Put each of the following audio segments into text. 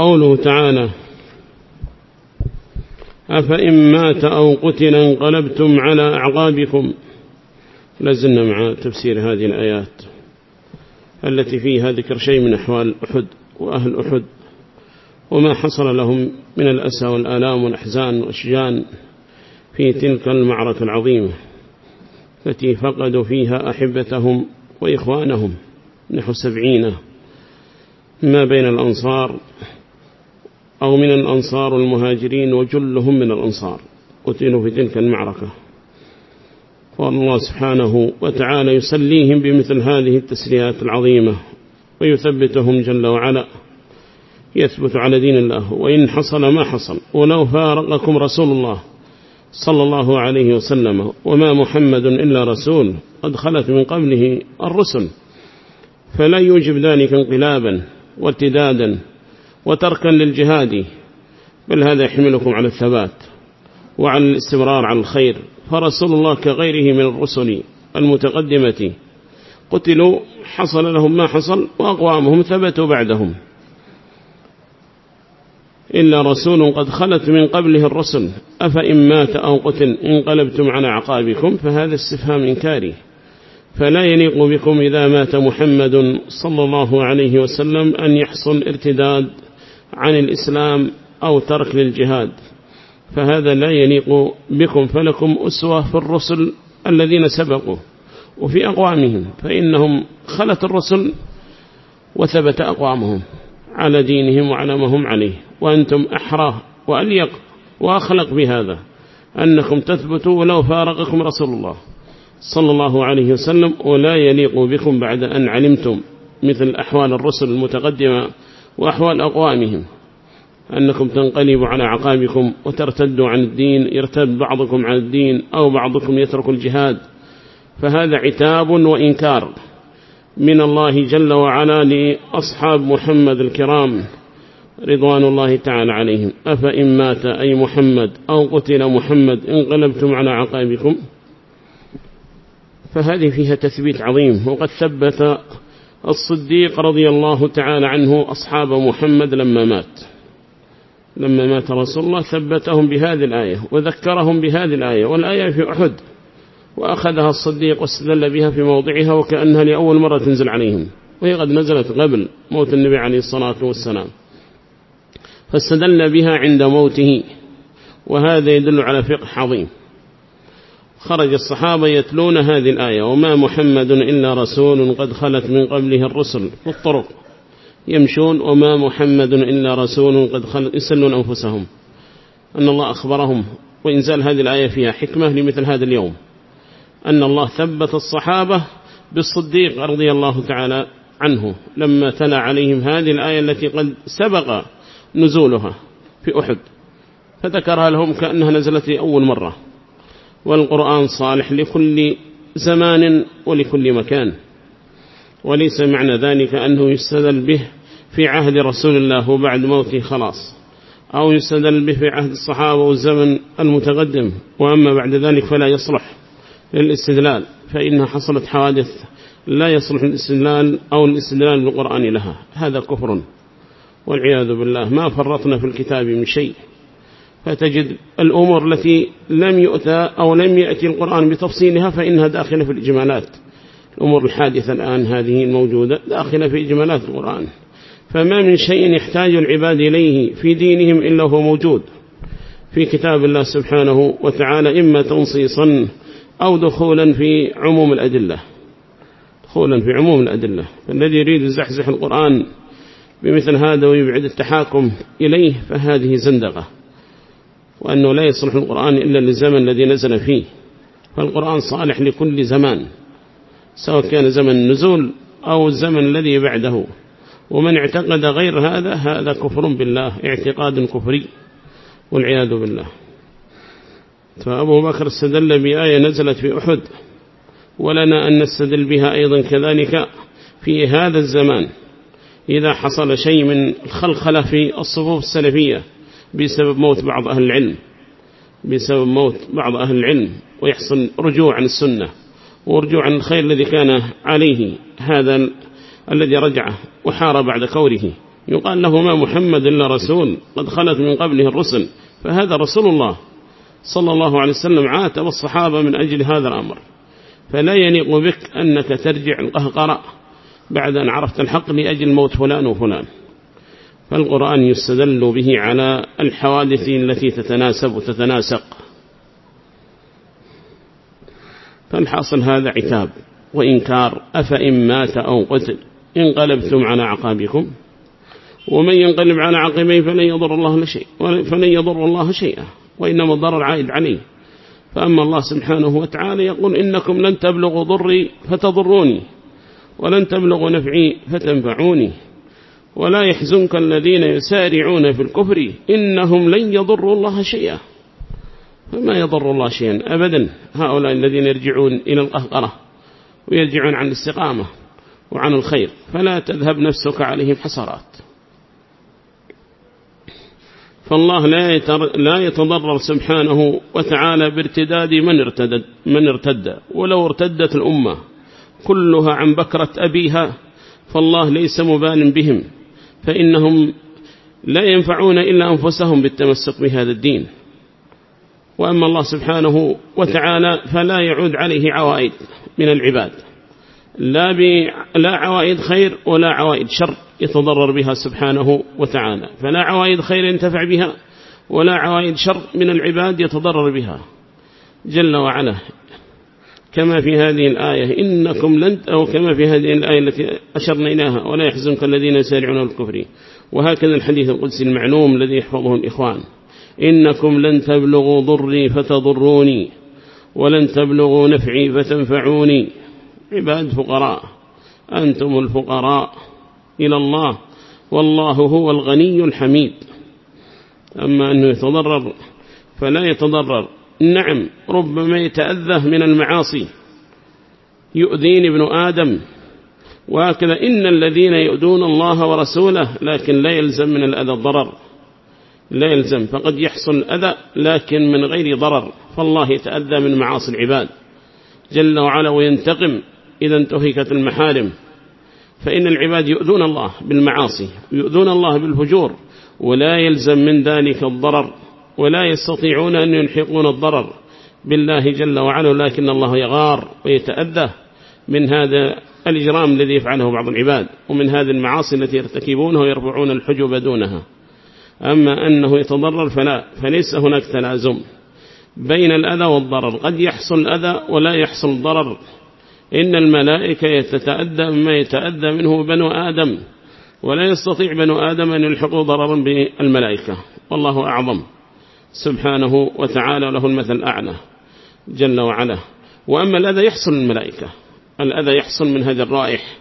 قوله تعالى أفإن مات أو قتل انقلبتم على أعقابكم لازلنا مع تفسير هذه الآيات التي فيها ذكر شيء من أحوال أحد وأهل أحد وما حصل لهم من الأسى والآلام والأحزان والأشجان في تلك المعركة العظيمة التي فقدوا فيها أحبتهم وإخوانهم نحو سبعين ما بين الأنصار أو من الأنصار والمهاجرين وجلهم من الأنصار. قتلوا في تلك المعركة. والله سبحانه وتعالى يسليهم بمثل هذه التسليات العظيمة ويثبتهم جل وعلا. يثبت على دين الله. وإن حصل ما حصل. ولو فارقكم رسول الله صلى الله عليه وسلم وما محمد إلا رسول قد خلت من قبله الرسل. فلا يوجب ذلك انقلابا وارتدادا وتركا للجهاد. بل هذا يحملكم على الثبات وعلى الاستمرار على الخير. فرسول الله كغيره من الرسل المتقدمة قتلوا حصل لهم ما حصل وأقوامهم ثبتوا بعدهم. إلا رسول قد خلت من قبله الرسل أفإن مات أو قتل انقلبتم على عقابكم فهذا استفهام إنكاري. فلا يليق بكم إذا مات محمد صلى الله عليه وسلم أن يحصل ارتداد عن الإسلام أو ترك للجهاد فهذا لا يليق بكم فلكم أسوة في الرسل الذين سبقوا وفي أقوامهم فإنهم خلت الرسل وثبت أقوامهم على دينهم وعلى ما هم عليه وأنتم أحرى وأليق وأخلق بهذا أنكم تثبتوا ولو فارقكم رسول الله صلى الله عليه وسلم ولا يليق بكم بعد أن علمتم مثل أحوال الرسل المتقدمة وأحوال أقوامهم. أنكم تنقلبوا على عقابكم وترتدوا عن الدين يرتد بعضكم عن الدين أو بعضكم يترك الجهاد. فهذا عتاب وإنكار من الله جل وعلا لأصحاب محمد الكرام رضوان الله تعالى عليهم. أفإن مات أي محمد أو قتل محمد انقلبتم على عقابكم. فهذه فيها تثبيت عظيم وقد ثبت الصديق رضي الله تعالى عنه أصحاب محمد لما مات. لما مات رسول الله ثبتهم بهذه الآية وذكرهم بهذه الآية والآية في أحد وأخذها الصديق واستدل بها في موضعها وكأنها لأول مرة تنزل عليهم وهي قد نزلت قبل موت النبي عليه الصلاة والسلام. فاستدل بها عند موته وهذا يدل على فقه عظيم. خرج الصحابة يتلون هذه الآية وما محمد إلا رسول قد خلت من قبله الرسل في الطرق يمشون وما محمد إلا رسول قد خلت يسلون أنفسهم. أن الله أخبرهم وإنزال هذه الآية فيها حكمة لمثل هذا اليوم. أن الله ثبت الصحابة بالصديق رضي الله تعالى عنه لما تلا عليهم هذه الآية التي قد سبق نزولها في أحد. فذكرها لهم كأنها نزلت أول مرة. والقرآن صالح لكل زمان ولكل مكان. وليس معنى ذلك أنه يستدل به في عهد رسول الله وبعد موته خلاص أو يستدل به في عهد الصحابة والزمن المتقدم. وأما بعد ذلك فلا يصلح للاستدلال فإنها حصلت حوادث لا يصلح الاستدلال أو الاستدلال بالقرآن لها. هذا كفر والعياذ بالله ما فرطنا في الكتاب من شيء. فتجد الأمور التي لم يؤتى أو لم يأتي القرآن بتفصيلها فإنها داخلة في الإجمالات. الأمور الحادثة الآن هذه الموجودة داخلة في إجمالات القرآن. فما من شيء يحتاج العباد إليه في دينهم إلا هو موجود. في كتاب الله سبحانه وتعالى إما تنصيصا أو دخولا في عموم الأدلة. دخولا في عموم الأدلة. فالذي يريد يزحزح القرآن بمثل هذا ويبعد التحاكم إليه فهذه زندقة. وأنه لا يصلح القرآن إلا للزمن الذي نزل فيه فالقرآن صالح لكل زمان سواء كان زمن النزول أو الزمن الذي بعده. ومن اعتقد غير هذا هذا كفر بالله اعتقاد كفري والعياذ بالله. فأبو بكر استدل بآية نزلت في أحد ولنا أن نستدل بها أيضا كذلك في هذا الزمان. إذا حصل شيء من الخلخلة في الصفوف السلفية بسبب موت بعض أهل العلم بسبب موت بعض أهل العلم ويحصل رجوع عن السنة ورجوع عن الخير الذي كان عليه هذا الذي رجع وحار بعد كوره. يقال له ما محمد إلا رسول قد خلت من قبله الرسل. فهذا رسول الله صلى الله عليه وسلم عاتب الصحابة من أجل هذا الأمر. فلا ينيق بك أنك ترجع القهقراء بعد أن عرفت الحق لأجل موت فلان وفلان. فالقرآن يستدل به على الحوادث التي تتناسب وتتناسق. فالحاصل هذا عتاب وإنكار. أفإن مات أو قتل انقلبتم على عقابكم ومن ينقلب على عقبيه فلن يضر الله شيء فلن يضر الله شيئا وإنما الضرر عائد عليه. فأما الله سبحانه وتعالى يقول إنكم لن تبلغوا ضري فتضروني ولن تبلغوا نفعي فتنفعوني. ولا يحزنك الذين يسارعون في الكفر إنهم لن يضروا الله شيئا. فما يضر الله شيئا أبدا. هؤلاء الذين يرجعون إلى القهقرة ويرجعون عن الاستقامة وعن الخير. فلا تذهب نفسك عليهم حسرات. فالله لا لا يتضرر سبحانه وتعالى بارتداد من ارتد من ارتد. ولو ارتدت الأمة كلها عن بكرة أبيها فالله ليس مبال بهم. فإنهم لا ينفعون إلا أنفسهم بالتمسك بهذا الدين. وأما الله سبحانه وتعالى فلا يعود عليه عوائد من العباد. لا, لا عوائد خير ولا عوائد شر يتضرر بها سبحانه وتعالى. فلا عوائد خير ينتفع بها ولا عوائد شر من العباد يتضرر بها. جل وعلا كما في هذه الآية إنكم لن أو كما في هذه الآية التي أشرنا إليها ولا يحزنك الذين يسارعون الكفر وهكذا الحديث القدسي المعلوم الذي يحفظه الإخوان. إنكم لن تبلغوا ضري فتضروني ولن تبلغوا نفعي فتنفعوني عباد فقراء أنتم الفقراء إلى الله والله هو الغني الحميد. أما أنه يتضرر فلا يتضرر. نعم ربما يتأذى من المعاصي. يؤذين ابن آدم. وهكذا إن الذين يؤذون الله ورسوله لكن لا يلزم من الأذى الضرر. لا يلزم فقد يحصل الأذى لكن من غير ضرر. فالله يتأذى من معاصي العباد. جل وعلا وينتقم إذا انتهكت المحارم. فإن العباد يؤذون الله بالمعاصي يؤذون الله بالفجور ولا يلزم من ذلك الضرر. ولا يستطيعون أن يلحقون الضرر بالله جل وعلا لكن الله يغار ويتأذى من هذا الإجرام الذي يفعله بعض العباد ومن هذه المعاصي التي يرتكبونها ويرفعون الحجب دونها. أما أنه يتضرر فلا فليس هناك تلازم بين الأذى والضرر. قد يحصل الأذى ولا يحصل ضرر. إن الملائكة يتتأذى مما يتأذى منه بنو آدم ولا يستطيع بنو آدم أن يلحقوا ضررا بالملائكة. والله أعظم. سبحانه وتعالى له المثل الأعلى جل وعلا. وأما الأذى يحصل الملائكة الأذى يحصل من هذا الرائح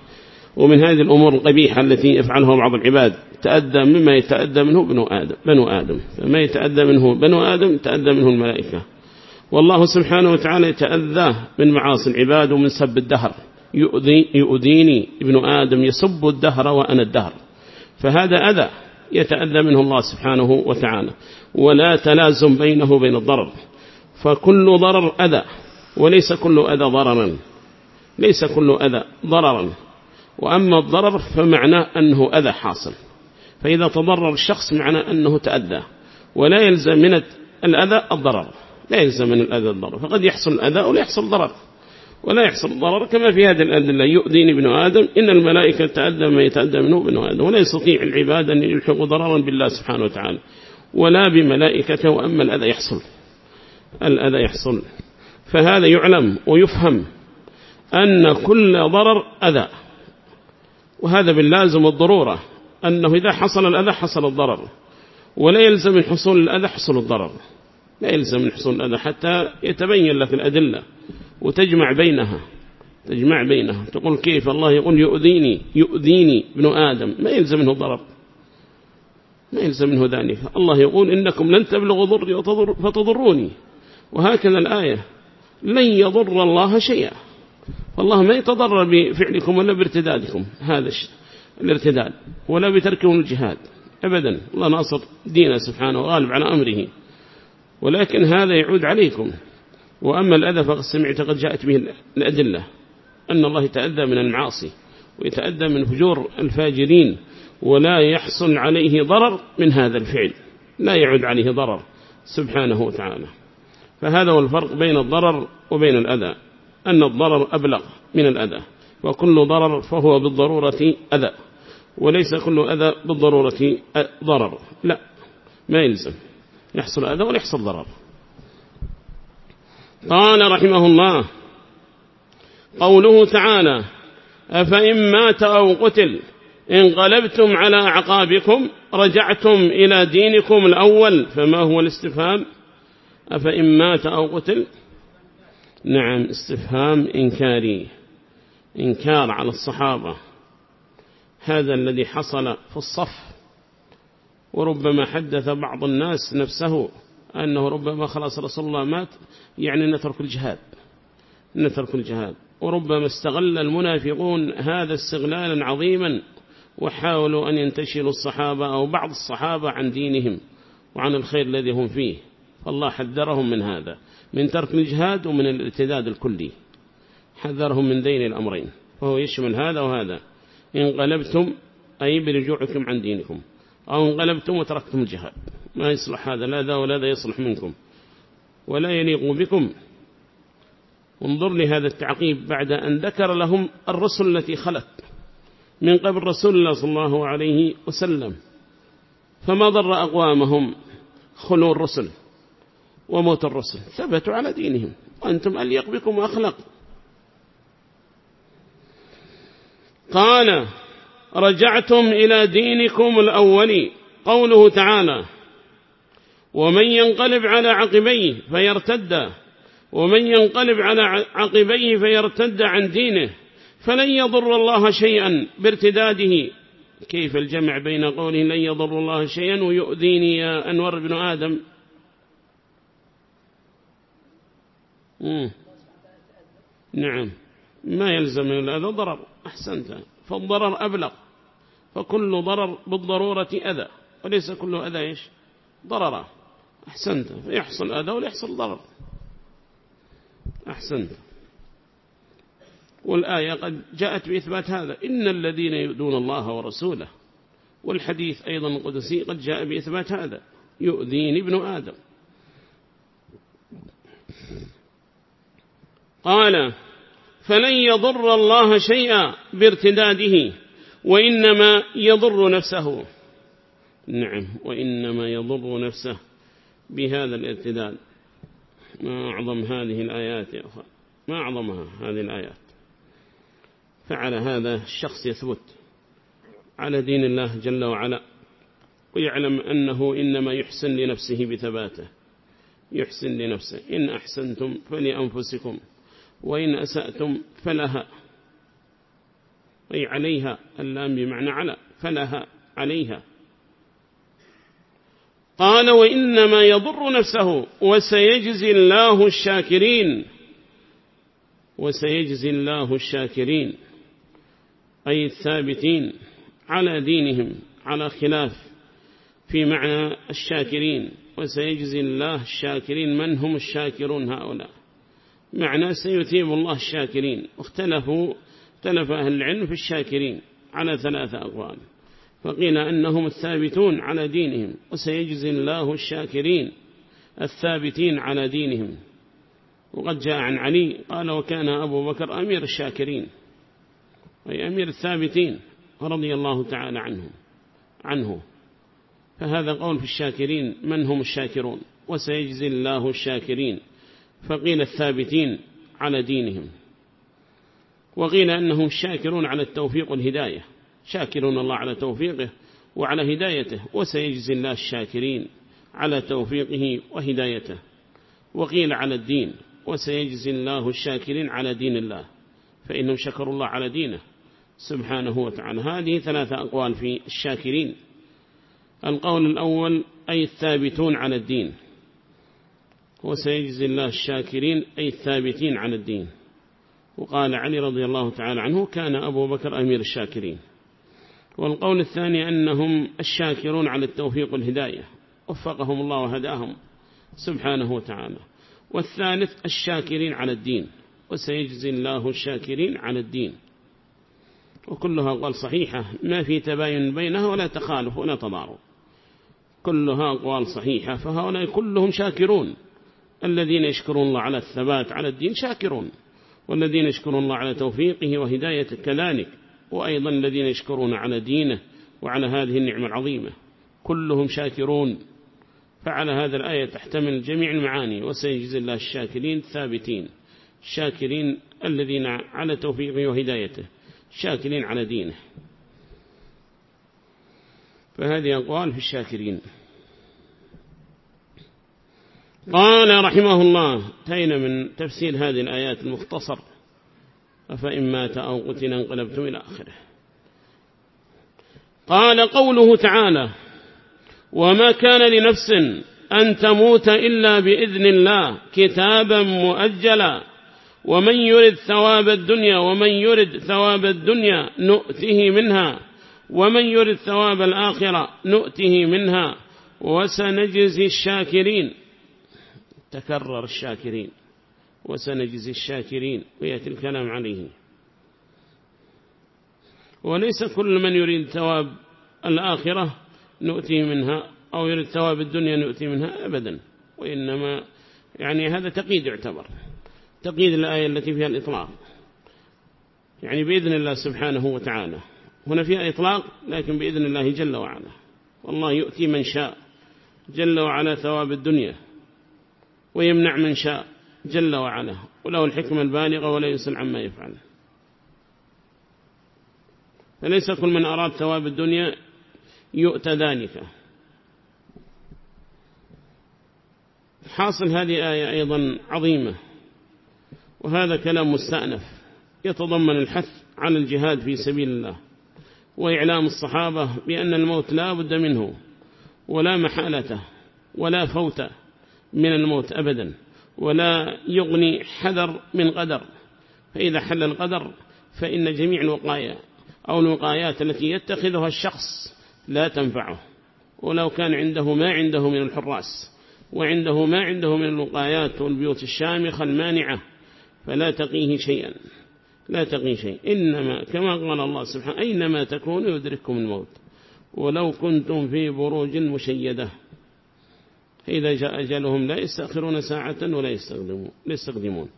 ومن هذه الأمور القبيحة التي يفعلها بعض العباد. تأذى مما يتأذى منه بنو آدم, بنو آدم. فما يتأذى منه بنو آدم تأذى منه الملائكة. والله سبحانه وتعالى يتأذى من معاصي العباد ومن سب الدهر. يؤذي يؤذيني ابن آدم يسب الدهر وأنا الدهر. فهذا أذى. يتأذى منه الله سبحانه وتعالى. ولا تلازم بينه وبين الضرر. فكل ضرر أذى وليس كل أذى ضررا. ليس كل أذى ضررا. وأما الضرر فمعناه أنه أذى حاصل. فإذا تضرر الشخص معناه أنه تأذى. ولا يلزم من الأذى الضرر. لا يلزم من الأذى الضرر. فقد يحصل الأذى ولا يحصل ضرر. ولا يحصل ضرر كما في هذه الأدلة يؤذيني ابن آدم إن الملائكة تأذى ما يتأذى منه ابن آدم ولا يستطيع العباد أن يلحقوا ضررا بالله سبحانه وتعالى ولا بملائكته وأما الأذى يحصل الأذى يحصل. فهذا يعلم ويفهم أن كل ضرر أذى وهذا باللازم والضرورة أنه إذا حصل الأذى حصل الضرر ولا يلزم من حصول الأذى حصل الضرر لا يلزم من حصول الأذى حتى يتبين لك الأدلة. وتجمع بينها تجمع بينها. تقول كيف؟ الله يقول يؤذيني يؤذيني ابن آدم. ما يلزم منه ضرر ما يلزم منه ذلك. الله يقول إنكم لن تبلغوا ضري فتضروني. وهكذا الآية. لن يضر الله شيئا. فالله ما يتضرر بفعلكم ولا بارتدادكم. هذا الارتداد. ولا بتركهم الجهاد. أبدا. الله ناصر دينه سبحانه وغالب على أمره. ولكن هذا يعود عليكم. وأما الأذى فقد سمعت قد جاءت به الأدلة أن الله يتأذى من المعاصي ويتأذى من فجور الفاجرين ولا يحصل عليه ضرر من هذا الفعل لا يعود عليه ضرر سبحانه وتعالى. فهذا هو الفرق بين الضرر وبين الأذى أن الضرر أبلغ من الأذى وكل ضرر فهو بالضرورة أذى وليس كل أذى بالضرورة ضرر لا ما يلزم يحصل أذى ولا يحصل ضرر. قال رحمه الله قوله تعالى أفإن مات أو قتل انقلبتم على عقابكم رجعتم إلى دينكم الأول فما هو الاستفهام؟ أفإن مات أو قتل؟ نعم استفهام إنكاري إنكار على الصحابة. هذا الذي حصل في الصف وربما حدث بعض الناس نفسه. أنه ربما خلاص رسول الله مات يعني نترك الجهاد نترك الجهاد. وربما استغل المنافقون هذا استغلالا عظيما وحاولوا أن ينتشلوا الصحابة أو بعض الصحابة عن دينهم وعن الخير الذي هم فيه. فالله حذرهم من هذا من ترك الجهاد ومن الارتداد الكلي. حذرهم من دين الأمرين. فهو يشمل هذا وهذا. انقلبتم أي برجوعكم عن دينكم. أو انقلبتم وتركتم الجهاد. ما يصلح هذا لا ذا ولا ذا يصلح منكم. ولا يليق بكم. انظر لهذا التعقيب بعد أن ذكر لهم الرسل التي خلت من قبل رسول الله صلى الله عليه وسلم. فما ضر أقوامهم خلو الرسل وموت الرسل؟ ثبتوا على دينهم. وأنتم أليق بكم أخلق قال رجعتم إلى دينكم الأول. قوله تعالى ومن ينقلب على عقبيه فيرتد ومن ينقلب على عقبيه فيرتد عن دينه فلن يضر الله شيئا بارتداده. كيف الجمع بين قوله لن يضر الله شيئا ويؤذيني يا أنور بن آدم. نعم. ما يلزم من هذا ضرر. أحسنت. فالضرر أبلغ. فكل ضرر بالضرورة أذى. وليس كل أذى إيش؟ ضرر أحسنت. فيحصل أذى ولا يحصل ضرر. أحسنت. والآية قد جاءت بإثبات هذا. إن الذين يؤذون الله ورسوله والحديث أيضا القدسي قد جاء بإثبات هذا. يؤذيني ابن آدم. قال فلن يضر الله شيئا بارتداده وإنما يضر نفسه. نعم وإنما يضر نفسه. بهذا الارتداد ما أعظم هذه الآيات يا أخوان. ما أعظمها هذه الآيات. فعلى هذا الشخص يثبت على دين الله جل وعلا ويعلم أنه إنما يحسن لنفسه بثباته. يحسن لنفسه. إن أحسنتم فلأنفسكم وإن أسأتم فلها. أي عليها اللام بمعنى على فلها عليها. قال وإنما يضر نفسه وسيجزي الله الشاكرين وسيجزي الله الشاكرين أي الثابتين على دينهم على خلاف في معنى الشاكرين وسيجزي الله الشاكرين من هم الشاكرون هؤلاء معنى سيثيب الله الشاكرين واختلفوا اختلف أهل العلم في الشاكرين على ثلاثة أقوال فقيل أنهم الثابتون على دينهم وسيجزي الله الشاكرين الثابتين على دينهم. وقد جاء عن علي قال وكان أبو بكر أمير الشاكرين. أي أمير الثابتين رضي الله تعالى عنه عنه. فهذا قول في الشاكرين من هم الشاكرون؟ وسيجزي الله الشاكرين. فقيل الثابتين على دينهم. وقيل أنهم الشاكرون على التوفيق والهداية. شاكرون الله على توفيقه وعلى هدايته وسيجزي الله الشاكرين على توفيقه وهدايته. وقيل على الدين وسيجزي الله الشاكرين على دين الله. فإنهم شكروا الله على دينه سبحانه وتعالى. هذه ثلاثة أقوال في الشاكرين. القول الأول أي الثابتون على الدين. وسيجزي الله الشاكرين أي الثابتين على الدين. وقال علي رضي الله تعالى عنه كان أبو بكر أمير الشاكرين. والقول الثاني أنهم الشاكرون على التوفيق والهداية. وفقهم الله وهداهم سبحانه وتعالى. والثالث الشاكرين على الدين. وسيجزي الله الشاكرين على الدين. وكلها أقوال صحيحة. ما في تباين بينها ولا تخالف ولا تضارب كلها أقوال صحيحة. فهؤلاء كلهم شاكرون. الذين يشكرون الله على الثبات على الدين شاكرون. والذين يشكرون الله على توفيقه وهدايته كذلك وأيضا الذين يشكرون على دينه وعلى هذه النعمة العظيمة. كلهم شاكرون. فعلى هذا الآية تحتمل جميع المعاني وسيجزي الله الشاكرين الثابتين الشاكرين الذين على توفيقه وهدايته. الشاكرين على دينه. فهذه أقوال في الشاكرين. قال رحمه الله تين من تفسير هذه الآيات المختصر. أفإن مات أو قتل انقلبتم إلى آخره. قال قوله تعالى وما كان لنفس أن تموت إلا بإذن الله كتابا مؤجلا. ومن يرد ثواب الدنيا ومن يرد ثواب الدنيا نؤته منها. ومن يرد ثواب الآخرة نؤته منها. وسنجزي الشاكرين. تكرر الشاكرين. وسنجزي الشاكرين ويأتي الكلام عليه. وليس كل من يريد ثواب الآخرة نؤتي منها أو يريد ثواب الدنيا نؤتي منها أبدا. وإنما يعني هذا تقييد يعتبر تقييد الآية التي فيها الإطلاق. يعني بإذن الله سبحانه وتعالى. هنا فيها إطلاق لكن بإذن الله جل وعلا. والله يؤتي من شاء جل وعلا ثواب الدنيا ويمنع من شاء. جل وعلا وله الحكمة البالغة ولا يسأل عما يفعل. فليس كل من أراد ثواب الدنيا يؤتى ذلك. حاصل هذه آية أيضا عظيمة وهذا كلام مستأنف يتضمن الحث على الجهاد في سبيل الله وإعلام الصحابة بأن الموت لا بد منه ولا محالته ولا فوت من الموت أبدا. ولا يغني حذر من قدر فإذا حل القدر فإن جميع الوقايا أو الوقايات التي يتخذها الشخص لا تنفعه. ولو كان عنده ما عنده من الحراس وعنده ما عنده من الوقايات والبيوت الشامخة المانعة فلا تقيه شيئا. لا تقي شيء إنما كما قال الله سبحانه أينما تكونوا يدرككم الموت. ولو كنتم في بروج مشيدة. إذا جاء أجلهم لا يستأخرون ساعة ولا يستخدمون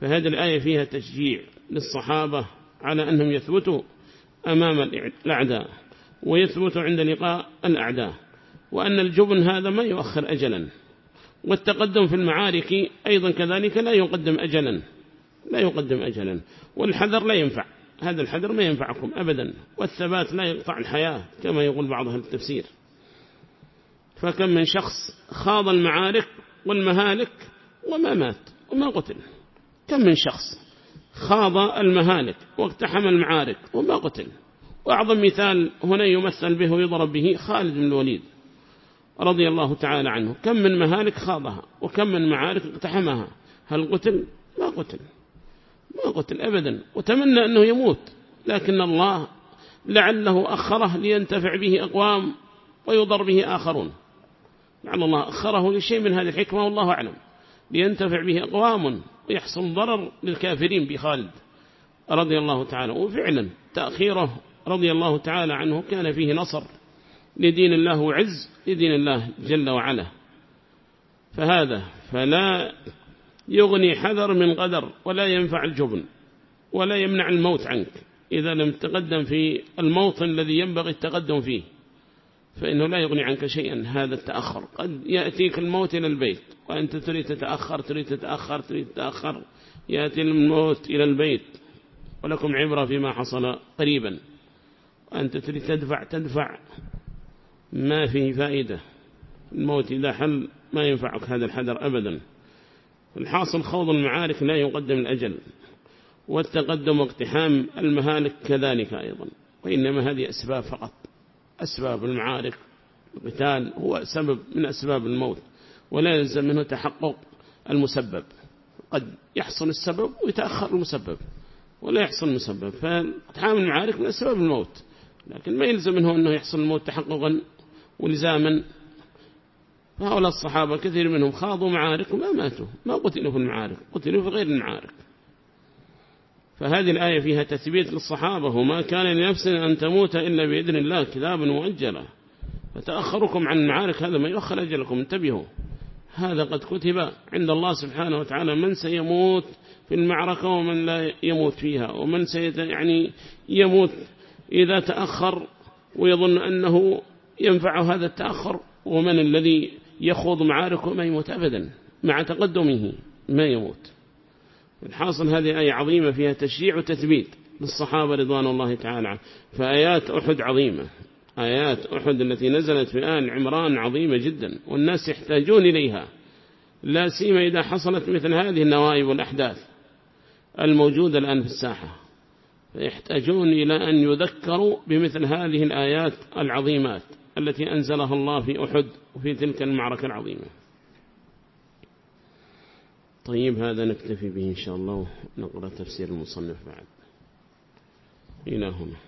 فهذه الآية فيها تشجيع للصحابة على أنهم يثبتوا أمام الأعداء ويثبتوا عند لقاء الأعداء وأن الجبن هذا ما يؤخر أجلا. والتقدم في المعارك أيضا كذلك لا يقدم أجلا لا يقدم أجلا. والحذر لا ينفع هذا الحذر ما ينفعكم أبدا والثبات لا يقطع الحياة كما يقول بعض أهل التفسير. فكم من شخص خاض المعارك والمهالك وما مات وما قتل. كم من شخص خاض المهالك واقتحم المعارك وما قتل. وأعظم مثال هنا يمثل به ويضرب به خالد بن الوليد رضي الله تعالى عنه. كم من مهالك خاضها وكم من معارك اقتحمها. هل قتل؟ ما قتل. ما قتل أبدا. وتمنى أنه يموت. لكن الله لعله أخره لينتفع به أقوام ويضر به آخرون. لعل الله أخره لشيء من هذه الحكمة والله أعلم لينتفع به أقوام ويحصل ضرر للكافرين بخالد رضي الله تعالى وفعلا تأخيره رضي الله تعالى عنه كان فيه نصر لدين الله وعز لدين الله جل وعلا. فهذا فلا يغني حذر من قدر ولا ينفع الجبن ولا يمنع الموت عنك إذا لم تقدم في الموطن الذي ينبغي التقدم فيه. فإنه لا يغني عنك شيئا هذا التأخر. قد يأتيك الموت إلى البيت وأنت تريد تتأخر تريد تتأخر تريد تتأخر. يأتي الموت إلى البيت ولكم عبرة فيما حصل قريبا. وأنت تريد تدفع تدفع. ما فيه فائدة. الموت إذا حل ما ينفعك هذا الحذر أبدا. الحاصل خوض المعارك لا يقدم الأجل. والتقدم واقتحام المهالك كذلك أيضا. وإنما هذه أسباب فقط. أسباب المعارك. القتال هو سبب من أسباب الموت ولا يلزم منه تحقق المسبب. قد يحصل السبب ويتأخر المسبب ولا يحصل المسبب. فاقتحام المعارك من أسباب الموت لكن ما يلزم منه أنه يحصل الموت تحققا ولزاما. فهؤلاء الصحابة كثير منهم خاضوا معارك وما ماتوا ما قتلوا في المعارك قتلوا في غير المعارك. فهذه الآية فيها تثبيت للصحابة وما كان لنفس أن تموت إلا بإذن الله كتابا مؤجلا فتأخركم عن المعارك هذا ما يؤخر أجلكم انتبهوا. هذا قد كتب عند الله سبحانه وتعالى من سيموت في المعركة ومن لا يموت فيها. ومن يعني يموت إذا تأخر ويظن أنه ينفع هذا التأخر. ومن الذي يخوض معارك وما يموت أبدا مع تقدمه ما يموت. الحاصل هذه آية عظيمة فيها تشريع وتثبيت للصحابة رضوان الله تعالى فآيات أحد عظيمة. آيات أحد التي نزلت في آل عمران عظيمة جدا والناس يحتاجون إليها. لا سيما إذا حصلت مثل هذه النوائب والأحداث الموجودة الآن في الساحة. فيحتاجون إلى أن يذكروا بمثل هذه الآيات العظيمات التي أنزلها الله في أحد وفي تلك المعركة العظيمة. طيب هذا نكتفي به إن شاء الله ونقرأ تفسير المصنف بعد. إلى هنا.